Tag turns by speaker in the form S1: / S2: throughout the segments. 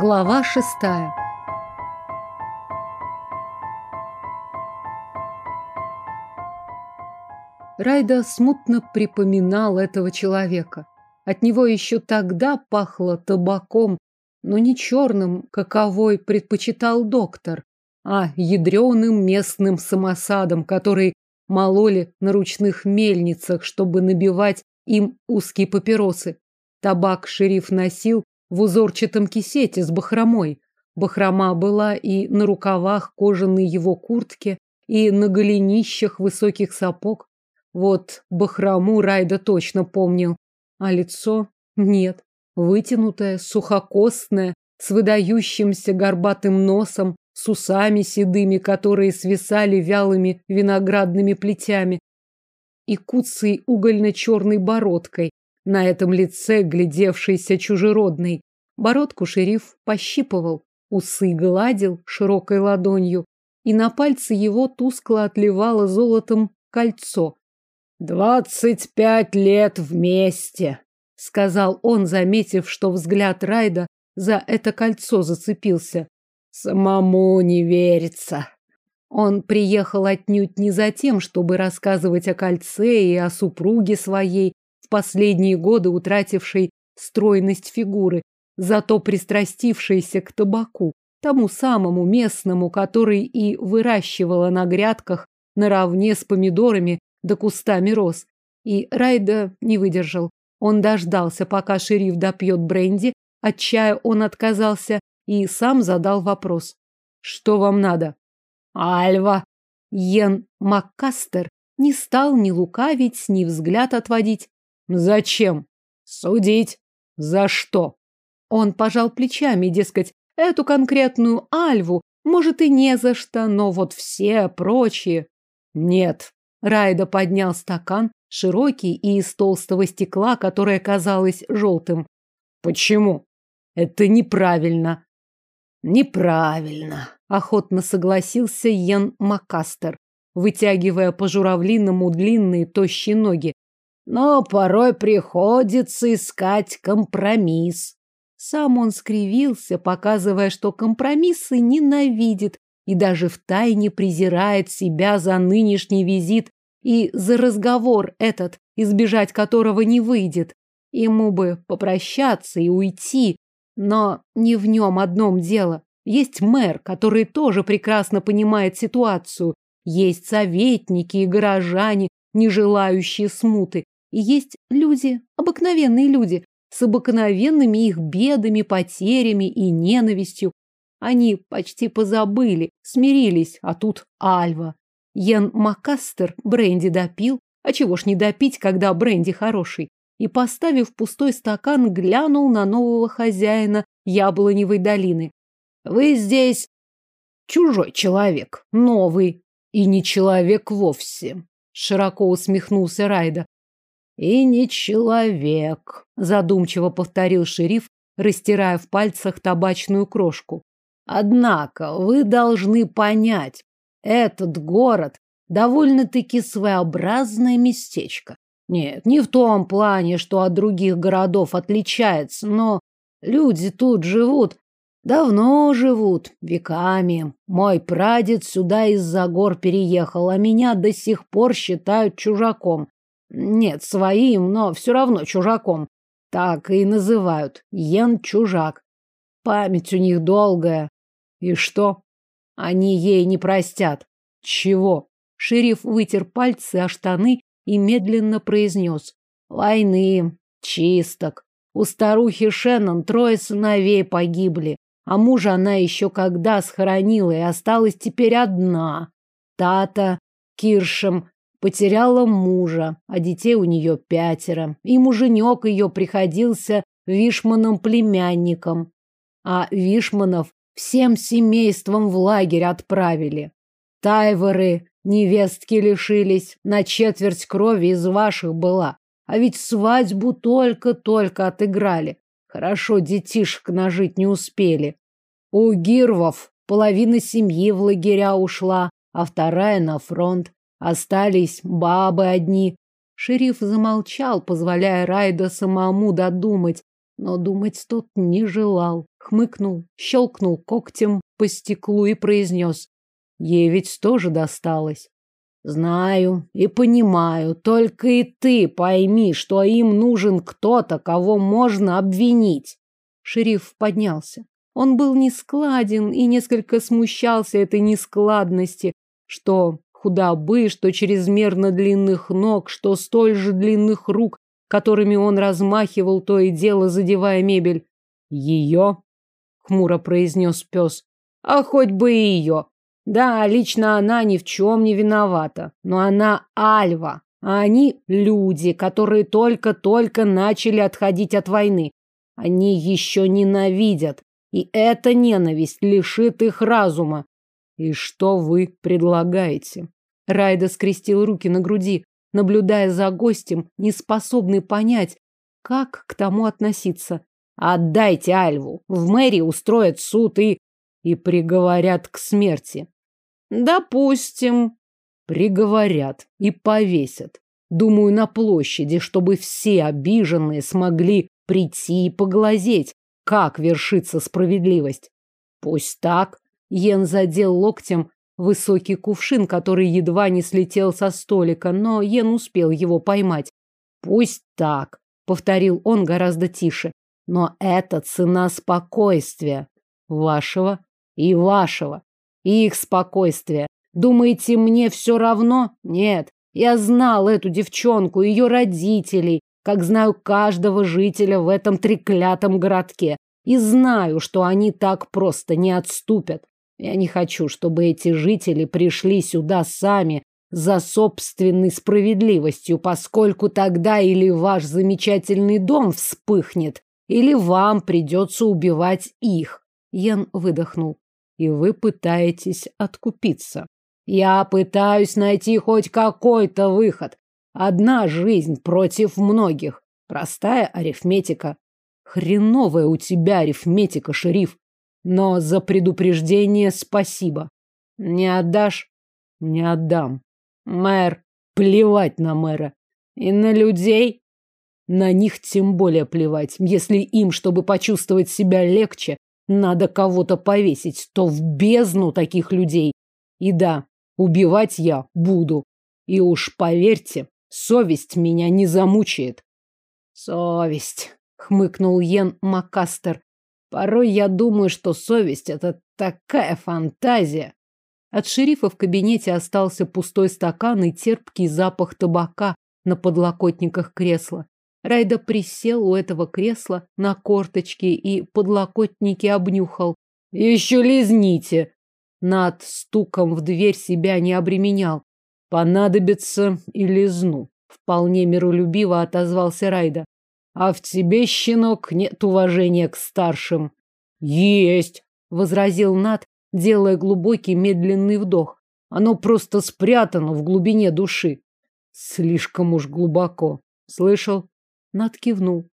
S1: Глава шестая. Райда смутно припоминал этого человека. От него еще тогда пахло табаком, но не черным, каковой предпочитал доктор, а ядреным местным самосадом, который мололи на ручных мельницах, чтобы набивать им узкие папиросы. Табак шериф носил в узорчатом кисете с бахромой. Бахрома была и на рукавах кожаной его куртки, и на голенищах высоких сапог. Вот бахрому Райда точно помнил, а лицо нет. Вытянутое, сухокостное, с выдающимся горбатым носом, с усами седыми, которые свисали вялыми виноградными плетями, и куцей угольно-черной бородкой, на этом лице глядевшейся чужеродной. Бородку шериф пощипывал, усы гладил широкой ладонью, и на пальце его тускло отливало золотом кольцо. «Двадцать пять лет вместе», — сказал он, заметив, что взгляд Райда за это кольцо зацепился. «Самому не верится». Он приехал отнюдь не за тем, чтобы рассказывать о кольце и о супруге своей, в последние годы утратившей стройность фигуры, зато пристрастившейся к табаку, тому самому местному, который и выращивала на грядках наравне с помидорами да кустами роз. И Райда не выдержал. Он дождался, пока шериф допьет бренди, от чая он отказался и сам задал вопрос. «Что вам надо?» «Альва!» Йен Маккастер не стал ни лукавить, ни взгляд отводить. Зачем? Судить. За что? Он пожал плечами, дескать, эту конкретную Альву, может, и не за что, но вот все прочие. Нет. Райда поднял стакан, широкий и из толстого стекла, которое казалось желтым. Почему? Это неправильно. Неправильно, охотно согласился Йен Макастер, вытягивая по журавлиному длинные тощие ноги но порой приходится искать компромисс. Сам он скривился, показывая, что компромиссы ненавидит и даже втайне презирает себя за нынешний визит и за разговор этот, избежать которого не выйдет. Ему бы попрощаться и уйти, но не в нем одном дело. Есть мэр, который тоже прекрасно понимает ситуацию. Есть советники и горожане, не желающие смуты. И есть люди, обыкновенные люди, с обыкновенными их бедами, потерями и ненавистью. Они почти позабыли, смирились, а тут Альва. Йен Макастер бренди допил, а чего ж не допить, когда бренди хороший, и, поставив пустой стакан, глянул на нового хозяина яблоневой долины. Вы здесь чужой человек, новый, и не человек вовсе. Широко усмехнулся Райда. И не человек, задумчиво повторил шериф, растирая в пальцах табачную крошку. Однако вы должны понять, этот город довольно-таки своеобразное местечко. Нет, не в том плане, что от других городов отличается, но люди тут живут, давно живут, веками. Мой прадед сюда из-за гор переехал, а меня до сих пор считают чужаком. Нет, своим, но все равно чужаком. Так и называют. Йен-чужак. Память у них долгая. И что? Они ей не простят. Чего? Шериф вытер пальцы о штаны и медленно произнес. Войны, чисток. У старухи Шеннон трое сыновей погибли, а мужа она еще когда схоронила и осталась теперь одна. Тата, Киршем Потеряла мужа, а детей у нее пятеро. И муженек ее приходился Вишманом племянником. А Вишманов всем семейством в лагерь отправили. Тайворы невестки лишились, на четверть крови из ваших была. А ведь свадьбу только-только отыграли. Хорошо детишек нажить не успели. У Гирвов половина семьи в лагеря ушла, а вторая на фронт. Остались бабы одни. Шериф замолчал, позволяя Райда самому додумать. Но думать тот не желал. Хмыкнул, щелкнул когтем по стеклу и произнес. Ей ведь тоже досталось. Знаю и понимаю, только и ты пойми, что им нужен кто-то, кого можно обвинить. Шериф поднялся. Он был нескладен и несколько смущался этой нескладности, что худобы, что чрезмерно длинных ног, что столь же длинных рук, которыми он размахивал то и дело, задевая мебель. Ее? Хмуро произнес пес. А хоть бы и ее. Да, лично она ни в чем не виновата, но она Альва, а они люди, которые только-только начали отходить от войны. Они еще ненавидят, и эта ненависть лишит их разума. И что вы предлагаете? Райда скрестил руки на груди, наблюдая за гостем, не способный понять, как к тому относиться. Отдайте Альву, в мэрии устроят суд и и приговорят к смерти. Допустим. Приговорят и повесят. Думаю, на площади, чтобы все обиженные смогли прийти и поглазеть, как вершится справедливость. Пусть так. Йен задел локтем высокий кувшин, который едва не слетел со столика, но Йен успел его поймать. Пусть так, повторил он гораздо тише. Но это цена спокойствия вашего и вашего и их спокойствие. Думаете, мне все равно? Нет. Я знал эту девчонку, ее родителей, как знаю каждого жителя в этом треклятом городке. И знаю, что они так просто не отступят. Я не хочу, чтобы эти жители пришли сюда сами за собственной справедливостью, поскольку тогда или ваш замечательный дом вспыхнет, или вам придется убивать их. Ян выдохнул и вы пытаетесь откупиться. Я пытаюсь найти хоть какой-то выход. Одна жизнь против многих. Простая арифметика. Хреновая у тебя арифметика, шериф. Но за предупреждение спасибо. Не отдашь? Не отдам. Мэр, плевать на мэра. И на людей? На них тем более плевать. Если им, чтобы почувствовать себя легче, надо кого-то повесить, то в бездну таких людей. И да, убивать я буду. И уж поверьте, совесть меня не замучает. Совесть, хмыкнул Йен Макастер. Порой я думаю, что совесть это такая фантазия. От шерифа в кабинете остался пустой стакан и терпкий запах табака на подлокотниках кресла. Райда присел у этого кресла на корточки и подлокотники обнюхал. «Еще лизните!» Над стуком в дверь себя не обременял. «Понадобится и лизну», — вполне миролюбиво отозвался Райда. «А в тебе, щенок, нет уважения к старшим». «Есть!» — возразил Над, делая глубокий медленный вдох. «Оно просто спрятано в глубине души». «Слишком уж глубоко. Слышал? Над кивнул.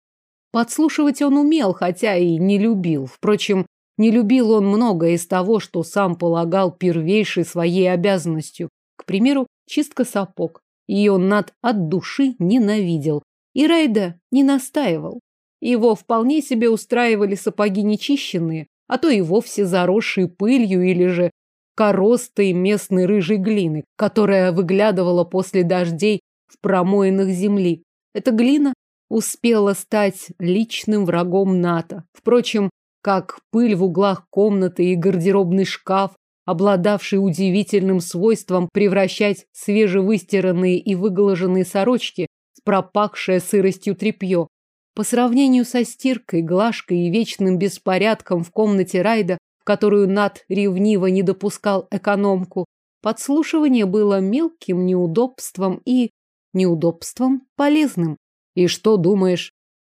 S1: Подслушивать он умел, хотя и не любил. Впрочем, не любил он многое из того, что сам полагал первейшей своей обязанностью. К примеру, чистка сапог. Ее Над от души ненавидел. И Райда не настаивал. Его вполне себе устраивали сапоги нечищенные, а то и вовсе заросшие пылью или же коростой местной рыжей глины, которая выглядывала после дождей в промоинах земли. Эта глина успела стать личным врагом НАТО. Впрочем, как пыль в углах комнаты и гардеробный шкаф, обладавший удивительным свойством превращать свежевыстиранные и выглаженные сорочки пропахшее сыростью тряпье. По сравнению со стиркой, глажкой и вечным беспорядком в комнате Райда, в которую Над ревниво не допускал экономку, подслушивание было мелким неудобством и неудобством полезным. И что думаешь?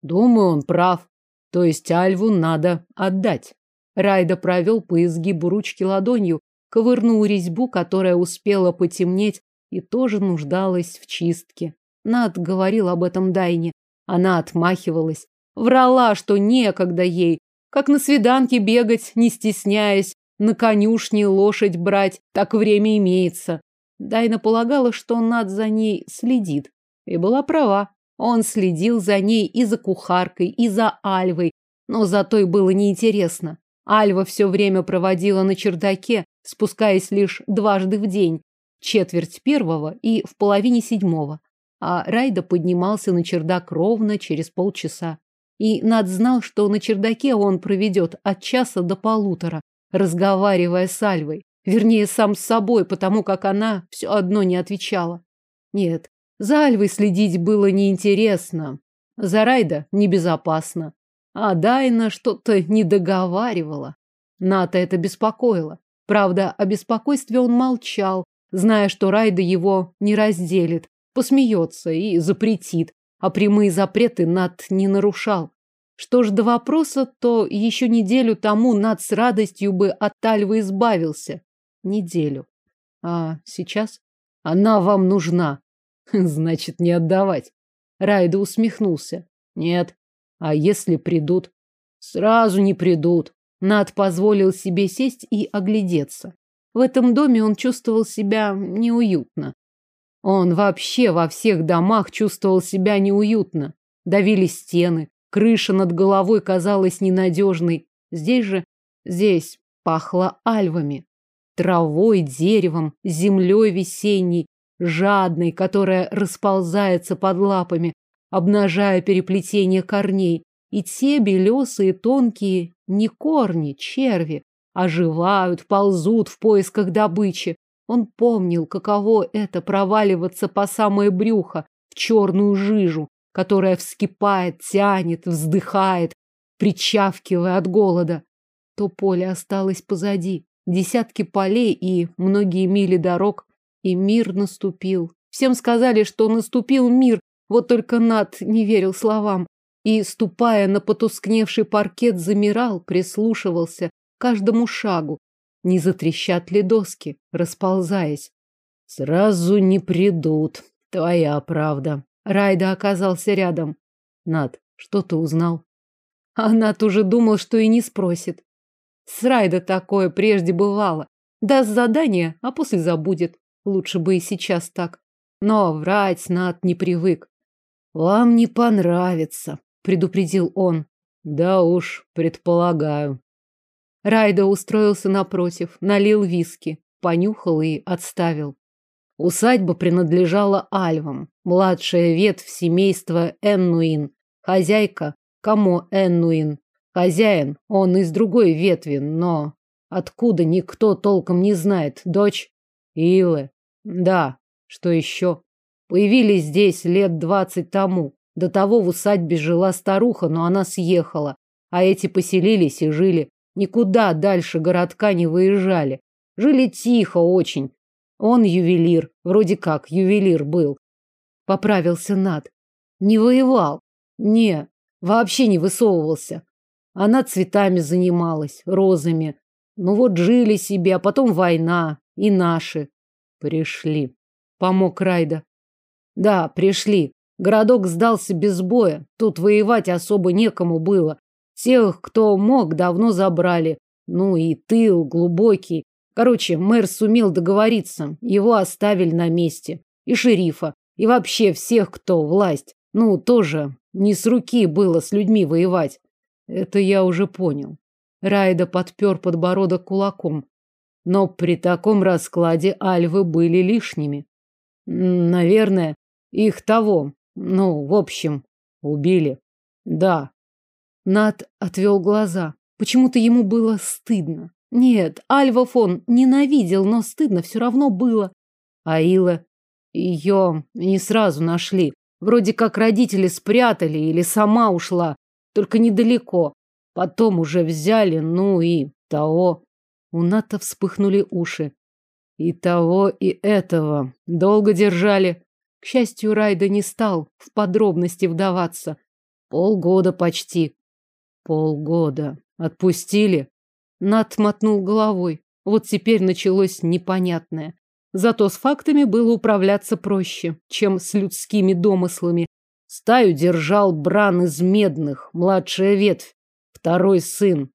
S1: Думаю, он прав. То есть Альву надо отдать. Райда провел по изгибу ручки ладонью, ковырнул резьбу, которая успела потемнеть и тоже нуждалась в чистке. Над говорил об этом Дайне. Она отмахивалась. Врала, что некогда ей. Как на свиданке бегать, не стесняясь, на конюшне лошадь брать, так время имеется. Дайна полагала, что Над за ней следит. И была права. Он следил за ней и за кухаркой, и за Альвой, но за той было неинтересно. Альва все время проводила на чердаке, спускаясь лишь дважды в день, четверть первого и в половине седьмого. А Райда поднимался на чердак ровно через полчаса. И Над знал, что на чердаке он проведет от часа до полутора, разговаривая с Альвой. Вернее, сам с собой, потому как она все одно не отвечала. Нет, за Альвой следить было неинтересно. За Райда небезопасно. А Дайна что-то не договаривала. Ната это беспокоило. Правда, о беспокойстве он молчал, зная, что Райда его не разделит, посмеется и запретит, а прямые запреты Нат не нарушал. Что ж до вопроса, то еще неделю тому Нат с радостью бы от Альвы избавился. Неделю. А сейчас? Она вам нужна. Значит, не отдавать. Райда усмехнулся. Нет, а если придут? Сразу не придут. Над позволил себе сесть и оглядеться. В этом доме он чувствовал себя неуютно. Он вообще во всех домах чувствовал себя неуютно. Давили стены, крыша над головой казалась ненадежной. Здесь же, здесь пахло альвами, травой, деревом, землей весенней, жадной, которая расползается под лапами, обнажая переплетение корней, и те белесые тонкие не корни, черви, оживают, ползут в поисках добычи. Он помнил, каково это проваливаться по самое брюхо в черную жижу, которая вскипает, тянет, вздыхает, причавкивая от голода. То поле осталось позади, десятки полей и многие мили дорог, и мир наступил. Всем сказали, что наступил мир, вот только Над не верил словам и, ступая на потускневший паркет, замирал, прислушивался к каждому шагу. Не затрещат ли доски, расползаясь? Сразу не придут. Твоя правда. Райда оказался рядом. Над, что ты узнал? А Над уже думал, что и не спросит. С Райда такое прежде бывало. Даст задание, а после забудет. Лучше бы и сейчас так. Но врать Над не привык. Вам не понравится, предупредил он. Да уж, предполагаю. Райда устроился напротив, налил виски, понюхал и отставил. Усадьба принадлежала Альвам, младшая ветвь семейства Эннуин, хозяйка Камо Эннуин. Хозяин, он из другой ветви, но откуда никто толком не знает. Дочь Илы. Да, что еще? Появились здесь лет двадцать тому. До того в усадьбе жила старуха, но она съехала, а эти поселились и жили. Никуда дальше городка не выезжали. Жили тихо очень. Он ювелир, вроде как ювелир был. Поправился Над. Не воевал. Не, вообще не высовывался. Она цветами занималась, розами. Ну вот жили себе, а потом война. И наши. Пришли. Помог Райда. Да, пришли. Городок сдался без боя. Тут воевать особо некому было. Тех, кто мог, давно забрали. Ну и тыл глубокий. Короче, мэр сумел договориться. Его оставили на месте. И шерифа. И вообще всех, кто власть. Ну, тоже не с руки было с людьми воевать. Это я уже понял. Райда подпер подбородок кулаком. Но при таком раскладе альвы были лишними. Наверное, их того. Ну, в общем, убили. Да. Нат отвел глаза. Почему-то ему было стыдно. Нет, Альва фон ненавидел, но стыдно все равно было. Аила, ее не сразу нашли. Вроде как родители спрятали или сама ушла, только недалеко. Потом уже взяли, ну и того. У Ната вспыхнули уши. И того, и этого. Долго держали. К счастью, Райда не стал в подробности вдаваться. Полгода почти. Полгода. Отпустили? Нат мотнул головой. Вот теперь началось непонятное. Зато с фактами было управляться проще, чем с людскими домыслами. Стаю держал Бран из медных, младшая ветвь, второй сын.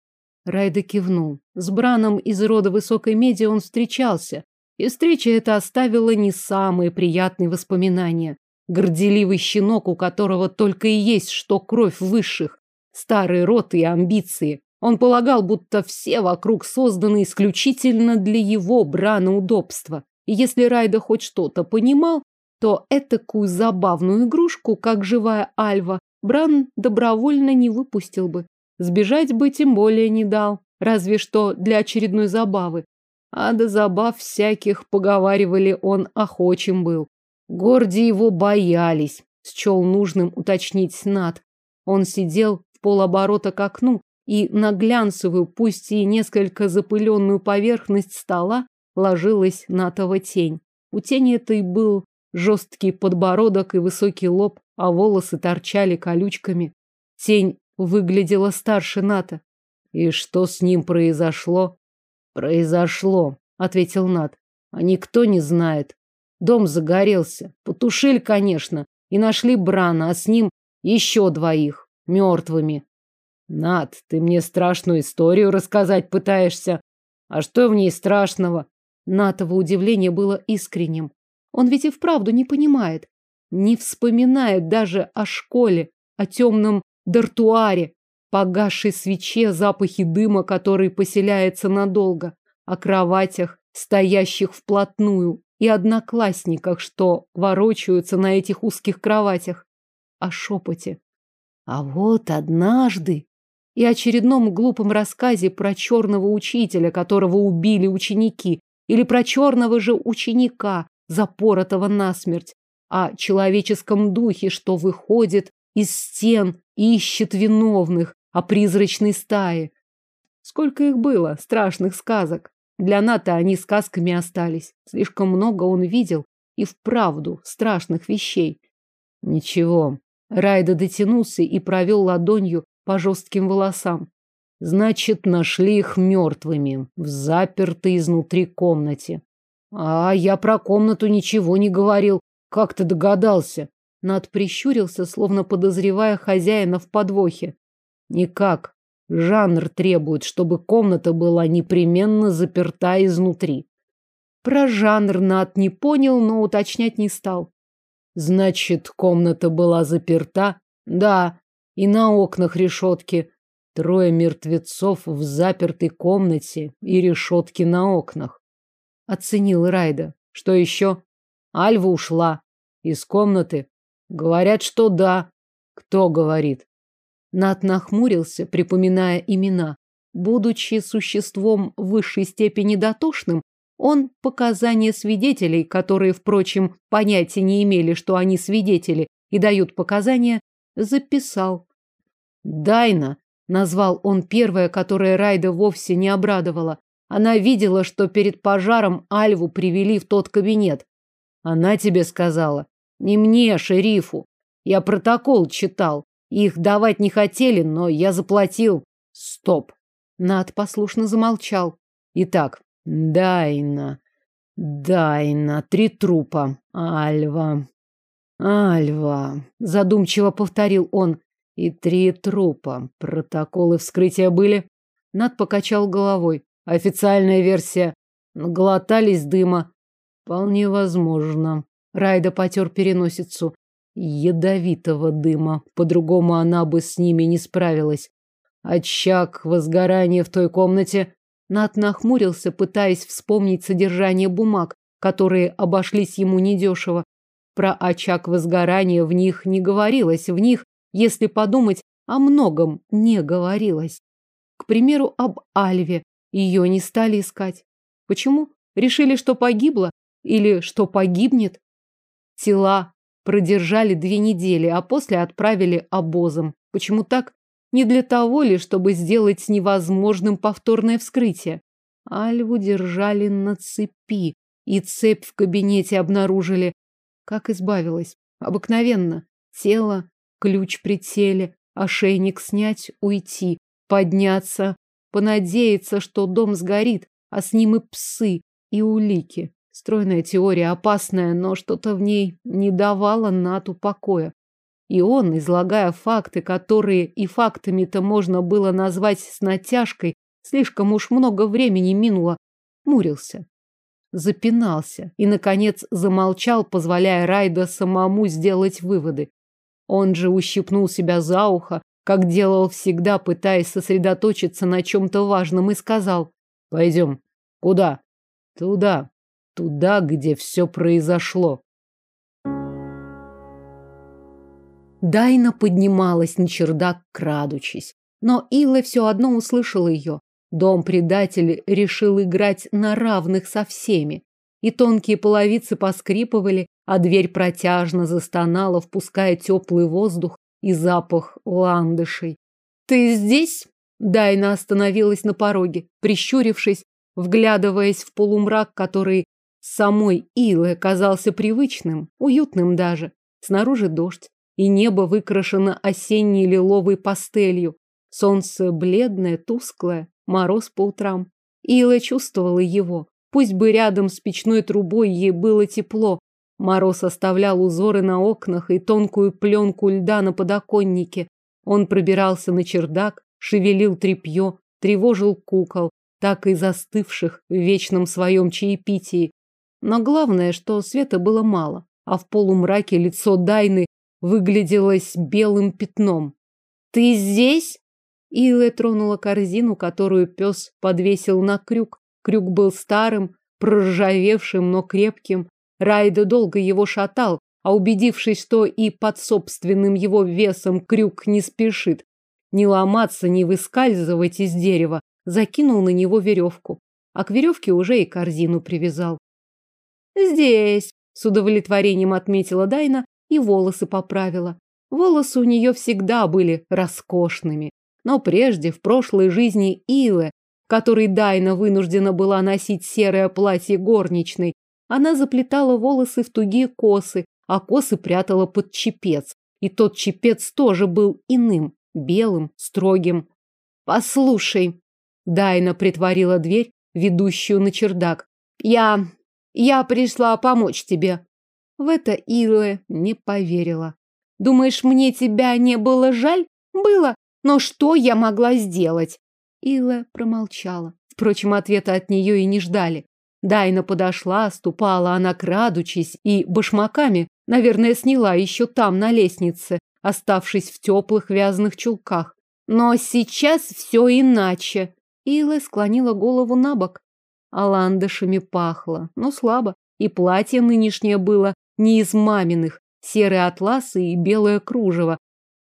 S1: Райда кивнул. С Браном из рода высокой меди он встречался, и встреча эта оставила не самые приятные воспоминания. Горделивый щенок, у которого только и есть что кровь высших, старый род и амбиции. Он полагал, будто все вокруг созданы исключительно для его брана удобства. И если Райда хоть что-то понимал, то этакую забавную игрушку, как живая Альва, Бран добровольно не выпустил бы. Сбежать бы тем более не дал, разве что для очередной забавы. А до забав всяких, поговаривали, он охочим был. Горди его боялись, счел нужным уточнить Над. Он сидел в полоборота к окну, и на глянцевую, пусть и несколько запыленную поверхность стола ложилась натова тень. У тени этой был жесткий подбородок и высокий лоб, а волосы торчали колючками. Тень выглядела старше Ната. И что с ним произошло? Произошло, ответил Нат. А никто не знает. Дом загорелся. Потушили, конечно, и нашли Брана, а с ним еще двоих, мертвыми. Над, ты мне страшную историю рассказать пытаешься. А что в ней страшного? Натово удивление было искренним. Он ведь и вправду не понимает. Не вспоминает даже о школе, о темном дартуаре, погасшей свече, запахе дыма, который поселяется надолго, о кроватях, стоящих вплотную, и одноклассниках, что ворочаются на этих узких кроватях, о шепоте. А вот однажды и очередном глупом рассказе про черного учителя, которого убили ученики, или про черного же ученика, запоротого насмерть, о человеческом духе, что выходит из стен и ищет виновных, о призрачной стае. Сколько их было, страшных сказок. Для Ната они сказками остались. Слишком много он видел и вправду страшных вещей. Ничего. Райда дотянулся и провел ладонью по жестким волосам. Значит, нашли их мертвыми, в запертой изнутри комнате. А я про комнату ничего не говорил. Как ты догадался? Над прищурился, словно подозревая хозяина в подвохе. Никак. Жанр требует, чтобы комната была непременно заперта изнутри. Про жанр Над не понял, но уточнять не стал. Значит, комната была заперта? Да. И на окнах решетки. Трое мертвецов в запертой комнате и решетки на окнах. Оценил Райда. Что еще? Альва ушла. Из комнаты. Говорят, что да. Кто говорит? Нат нахмурился, припоминая имена. Будучи существом высшей степени дотошным, он показания свидетелей, которые, впрочем, понятия не имели, что они свидетели, и дают показания, записал. Дайна, назвал он первое, которое Райда вовсе не обрадовало. Она видела, что перед пожаром Альву привели в тот кабинет. Она тебе сказала. Не мне, шерифу. Я протокол читал. Их давать не хотели, но я заплатил. Стоп. Над послушно замолчал. Итак, Дайна. Дайна. Три трупа. Альва. Альва. Задумчиво повторил он. И три трупа. Протоколы вскрытия были? Над покачал головой. Официальная версия. Глотались дыма. Вполне возможно. Райда потер переносицу ядовитого дыма. По-другому она бы с ними не справилась. Очаг возгорания в той комнате. Нат нахмурился, пытаясь вспомнить содержание бумаг, которые обошлись ему недешево. Про очаг возгорания в них не говорилось, в них, если подумать, о многом не говорилось. К примеру, об Альве. Ее не стали искать. Почему? Решили, что погибла? Или что погибнет? Тела продержали две недели, а после отправили обозом. Почему так? Не для того ли, чтобы сделать невозможным повторное вскрытие. Альву держали на цепи, и цепь в кабинете обнаружили. Как избавилась? Обыкновенно. Тело, ключ при теле, ошейник снять, уйти, подняться, понадеяться, что дом сгорит, а с ним и псы, и улики. Стройная теория, опасная, но что-то в ней не давало Нату покоя. И он, излагая факты, которые и фактами-то можно было назвать с натяжкой, слишком уж много времени минуло, мурился. запинался и, наконец, замолчал, позволяя Райда самому сделать выводы. Он же ущипнул себя за ухо, как делал всегда, пытаясь сосредоточиться на чем-то важном, и сказал «Пойдем». «Куда?» «Туда. Туда, где все произошло». Дайна поднималась на чердак, крадучись. Но Илла все одно услышала ее. Дом-предатель решил играть на равных со всеми. И тонкие половицы поскрипывали, а дверь протяжно застонала, впуская теплый воздух и запах ландышей. «Ты здесь?» Дайна остановилась на пороге, прищурившись, вглядываясь в полумрак, который самой Илы казался привычным, уютным даже. Снаружи дождь, и небо выкрашено осенней лиловой пастелью. Солнце бледное, тусклое, мороз по утрам. Ила чувствовала его. Пусть бы рядом с печной трубой ей было тепло. Мороз оставлял узоры на окнах и тонкую пленку льда на подоконнике. Он пробирался на чердак, шевелил тряпье, тревожил кукол, так и застывших в вечном своем чаепитии. Но главное, что света было мало, а в полумраке лицо Дайны выгляделось белым пятном. «Ты здесь?» Илэ тронула корзину, которую пес подвесил на крюк. Крюк был старым, проржавевшим, но крепким. Райда долго его шатал, а убедившись, что и под собственным его весом крюк не спешит, не ломаться, не выскальзывать из дерева, закинул на него веревку. А к веревке уже и корзину привязал. «Здесь», — с удовлетворением отметила Дайна и волосы поправила. Волосы у нее всегда были роскошными. Но прежде, в прошлой жизни Илы, которой Дайна вынуждена была носить серое платье горничной, она заплетала волосы в тугие косы, а косы прятала под чепец. И тот чепец тоже был иным, белым, строгим. «Послушай», — Дайна притворила дверь, ведущую на чердак, — «я... я пришла помочь тебе». В это Илэ не поверила. «Думаешь, мне тебя не было жаль? Было. Но что я могла сделать? Ила промолчала. Впрочем, ответа от нее и не ждали. Дайна подошла, ступала она крадучись и башмаками, наверное, сняла еще там, на лестнице, оставшись в теплых вязаных чулках. Но сейчас все иначе. Ила склонила голову на бок. Аландышами пахло, но слабо, и платье нынешнее было не из маминых, серые атласы и белое кружево.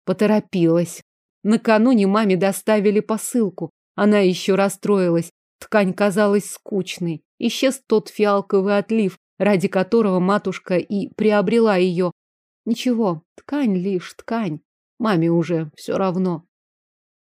S1: Поторопилась. Накануне маме доставили посылку. Она еще расстроилась. Ткань казалась скучной. Исчез тот фиалковый отлив, ради которого матушка и приобрела ее. Ничего, ткань лишь ткань. Маме уже все равно.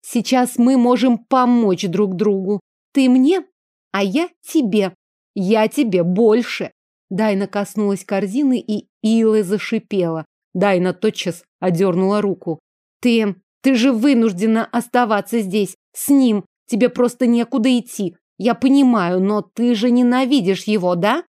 S1: Сейчас мы можем помочь друг другу. Ты мне, а я тебе. Я тебе больше. Дайна коснулась корзины, и Илэ зашипела. Дайна тотчас одернула руку. Ты ты же вынуждена оставаться здесь, с ним. Тебе просто некуда идти. Я понимаю, но ты же ненавидишь его, да?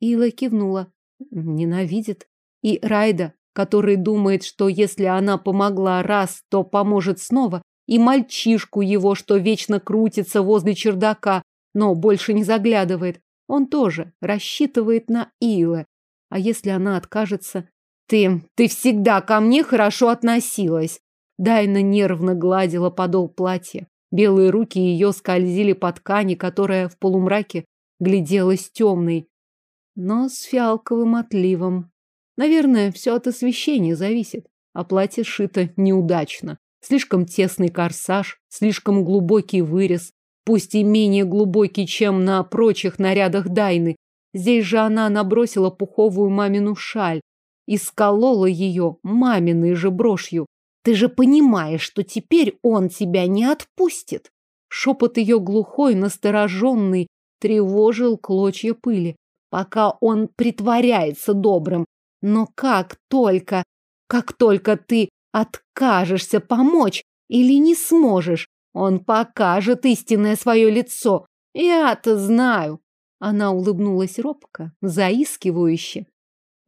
S1: Ила кивнула. Ненавидит. И Райда, который думает, что если она помогла раз, то поможет снова, и мальчишку его, что вечно крутится возле чердака, но больше не заглядывает. Он тоже рассчитывает на Илы. А если она откажется? Ты, ты всегда ко мне хорошо относилась. Дайна нервно гладила подол платья. Белые руки ее скользили по ткани, которая в полумраке гляделась темной, но с фиалковым отливом. Наверное, все от освещения зависит, а платье сшито неудачно. Слишком тесный корсаж, слишком глубокий вырез, пусть и менее глубокий, чем на прочих нарядах Дайны. Здесь же она набросила пуховую мамину шаль и сколола ее маминой же брошью. Ты же понимаешь, что теперь он тебя не отпустит. Шепот ее глухой, настороженный, тревожил клочья пыли, пока он притворяется добрым. Но как только, как только ты откажешься помочь или не сможешь, он покажет истинное свое лицо. Я-то знаю. Она улыбнулась робко, заискивающе.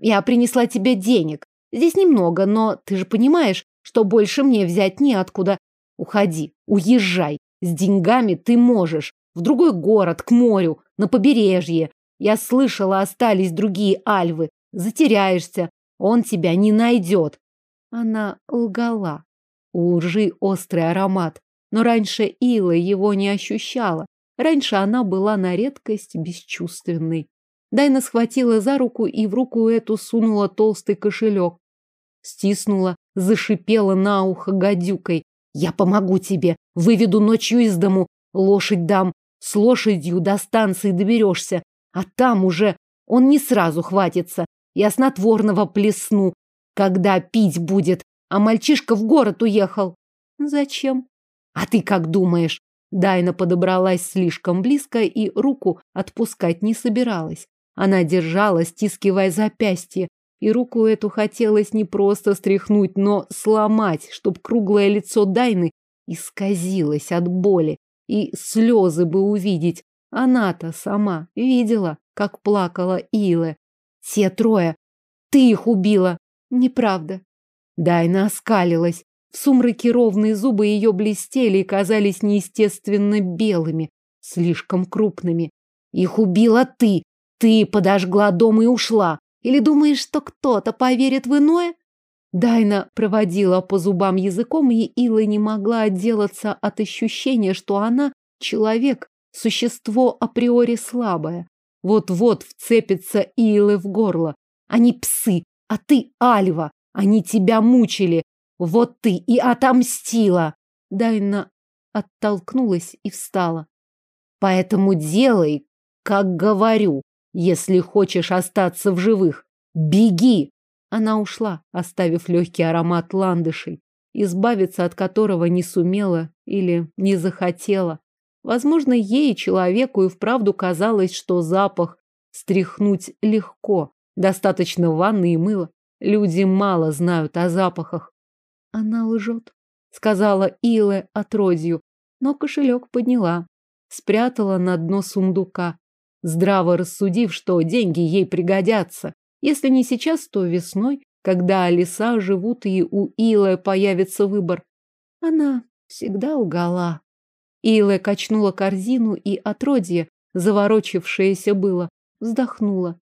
S1: Я принесла тебе денег. Здесь немного, но ты же понимаешь, что больше мне взять неоткуда. Уходи, уезжай. С деньгами ты можешь. В другой город, к морю, на побережье. Я слышала, остались другие альвы. Затеряешься, он тебя не найдет. Она лгала. У лжи острый аромат. Но раньше Ила его не ощущала. Раньше она была на редкость бесчувственной. Дайна схватила за руку и в руку эту сунула толстый кошелек. Стиснула, зашипела на ухо гадюкой. «Я помогу тебе, выведу ночью из дому, лошадь дам, с лошадью до станции доберешься, а там уже он не сразу хватится. Я снотворного плесну, когда пить будет, а мальчишка в город уехал. Зачем? А ты как думаешь? Дайна подобралась слишком близко и руку отпускать не собиралась. Она держала, стискивая запястье, и руку эту хотелось не просто стряхнуть, но сломать, чтоб круглое лицо Дайны исказилось от боли, и слезы бы увидеть. Она-то сама видела, как плакала Илэ. Те трое. Ты их убила. Неправда. Дайна оскалилась. В сумраке ровные зубы ее блестели и казались неестественно белыми, слишком крупными. Их убила ты. Ты подожгла дом и ушла. Или думаешь, что кто-то поверит в иное? Дайна проводила по зубам языком, и Ила не могла отделаться от ощущения, что она человек, существо априори слабое. Вот-вот вцепится Илы в горло. Они псы, а ты Альва. Они тебя мучили. Вот ты и отомстила. Дайна оттолкнулась и встала. Поэтому делай, как говорю, если хочешь остаться в живых. Беги! Она ушла, оставив легкий аромат ландышей, избавиться от которого не сумела или не захотела. Возможно, ей, человеку, и вправду казалось, что запах стряхнуть легко. Достаточно ванны и мыла. Люди мало знают о запахах. Она лжет, сказала Илэ отродью, но кошелек подняла, спрятала на дно сундука, здраво рассудив, что деньги ей пригодятся. Если не сейчас, то весной, когда леса живут и у Илы появится выбор. Она всегда лгала. Илэ качнула корзину, и отродье, заворочившееся было, вздохнула.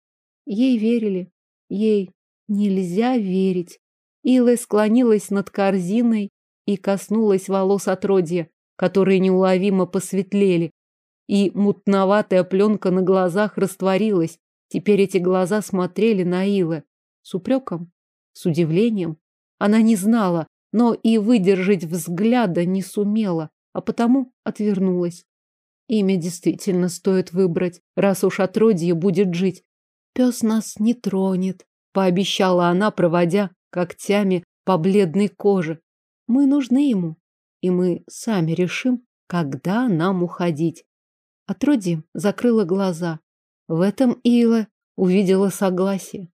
S1: Ей верили. Ей нельзя верить. Илэ склонилась над корзиной и коснулась волос отродья, которые неуловимо посветлели. И мутноватая пленка на глазах растворилась. Теперь эти глаза смотрели на Илэ. С упреком? С удивлением? Она не знала, но и выдержать взгляда не сумела а потому отвернулась. Имя действительно стоит выбрать, раз уж отродье будет жить. Пес нас не тронет, пообещала она, проводя когтями по бледной коже. Мы нужны ему, и мы сами решим, когда нам уходить. Отродье закрыла глаза. В этом Ила увидела согласие.